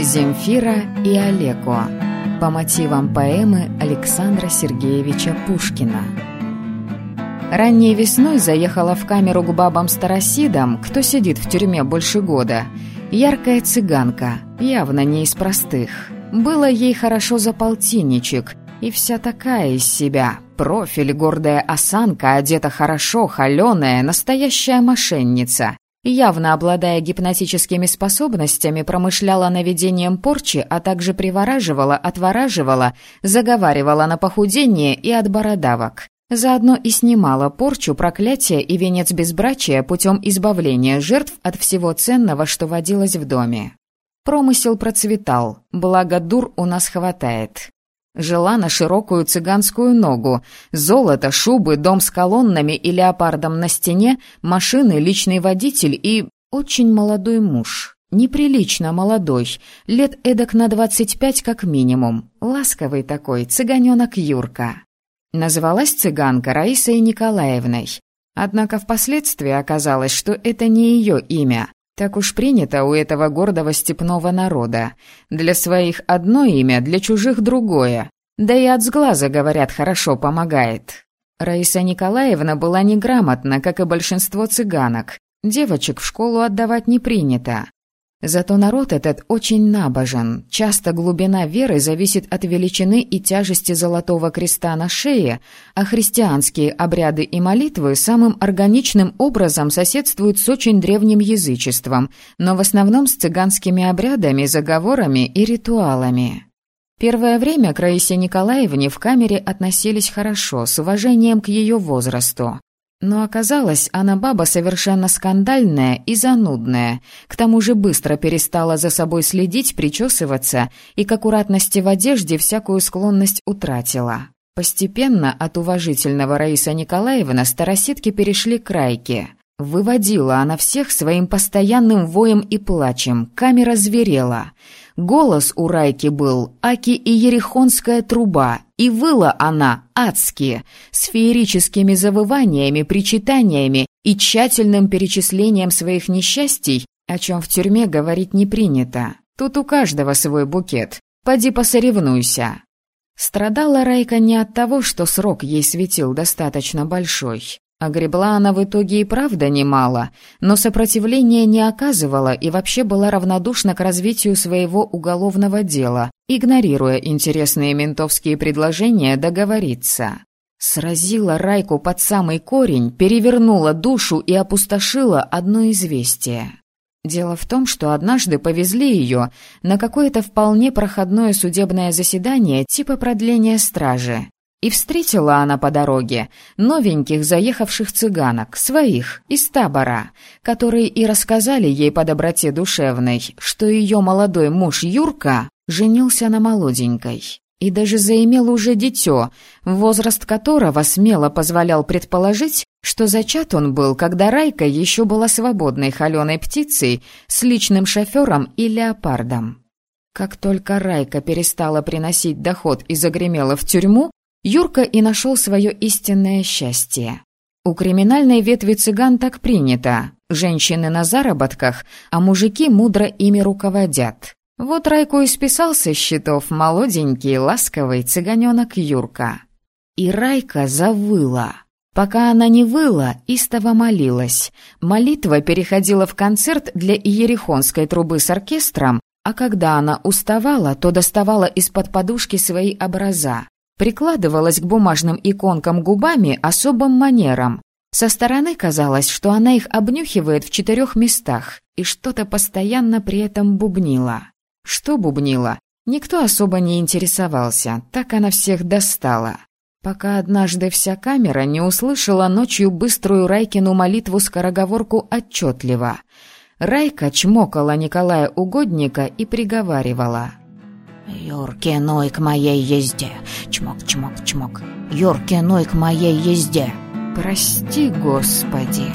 Земфира и Олеко по мотивам поэмы Александра Сергеевича Пушкина. Ранней весной заехала в камеру к бабам-старосидам, кто сидит в тюрьме больше года. Яркая цыганка, явно не из простых. Было ей хорошо за полтинничек, и вся такая из себя. Профиль, гордая осанка, одета хорошо, холеная, настоящая мошенница явно обладая гипнотическими способностями, промышляла наведением порчи, а также привораживала, отвораживала, заговаривала на похудение и от бородавок. Заодно и снимала порчу, проклятие и венец безбрачия путем избавления жертв от всего ценного, что водилось в доме. Промысел процветал, благо дур у нас хватает. Жила на широкую цыганскую ногу. Золото, шубы, дом с колоннами и леопардом на стене, машины, личный водитель и очень молодой муж. Неприлично молодой, лет эдак на двадцать пять как минимум. Ласковый такой, цыганенок Юрка. Называлась цыганка Раисой Николаевной. Однако впоследствии оказалось, что это не ее имя. Так уж принято у этого гордого степного народа. Для своих одно имя, для чужих другое. Да и от сглаза, говорят, хорошо помогает. Раиса Николаевна была неграмотна, как и большинство цыганок. Девочек в школу отдавать не принято. Зато народ этот очень набожен. Часто глубина веры зависит от величины и тяжести золотого креста на шее, а христианские обряды и молитвы самым органичным образом соседствуют с очень древним язычеством, но в основном с цыганскими обрядами, заговорами и ритуалами. Первое время к Раисе Николаевне в камере относились хорошо, с уважением к ее возрасту. Но оказалось, она баба совершенно скандальная и занудная. К тому же быстро перестала за собой следить, причесываться и к аккуратности в одежде всякую склонность утратила. Постепенно от уважительного Раиса Николаевна староситки перешли к Райке. Выводила она всех своим постоянным воем и плачем, камера зверела. Голос у Райки был аки и ерехонская труба, и выла она адски, с феерическими завываниями, причитаниями и тщательным перечислением своих несчастий, о чем в тюрьме говорить не принято. Тут у каждого свой букет. Поди посоревнуйся. Страдала Райка не от того, что срок ей светил достаточно большой. Огребла она в итоге и правда немало, но сопротивления не оказывала и вообще была равнодушна к развитию своего уголовного дела, игнорируя интересные ментовские предложения договориться. Сразила Райку под самый корень, перевернула душу и опустошила одно известие. Дело в том, что однажды повезли ее на какое-то вполне проходное судебное заседание типа продления стражи. И встретила она по дороге новеньких заехавших цыганок, своих, из табора, которые и рассказали ей по доброте душевной, что ее молодой муж Юрка женился на молоденькой. И даже заимел уже дитё, возраст которого смело позволял предположить, что зачат он был, когда Райка еще была свободной холеной птицей с личным шофером и леопардом. Как только Райка перестала приносить доход и загремела в тюрьму, Юрка и нашел свое истинное счастье. У криминальной ветви цыган так принято. Женщины на заработках, а мужики мудро ими руководят. Вот Райку и списался с счетов молоденький, ласковый цыганенок Юрка. И Райка завыла. Пока она не выла, истово молилась. Молитва переходила в концерт для иерихонской трубы с оркестром, а когда она уставала, то доставала из-под подушки свои образа прикладывалась к бумажным иконкам губами особым манером. Со стороны казалось, что она их обнюхивает в четырех местах и что-то постоянно при этом бубнила. Что бубнила? Никто особо не интересовался, так она всех достала. Пока однажды вся камера не услышала ночью быструю Райкину молитву-скороговорку отчетливо. Райка чмокала Николая Угодника и приговаривала — Юркиной к моей езде. Чмок-чмок-чмок. Юркиной к моей езде. Прости, Господи.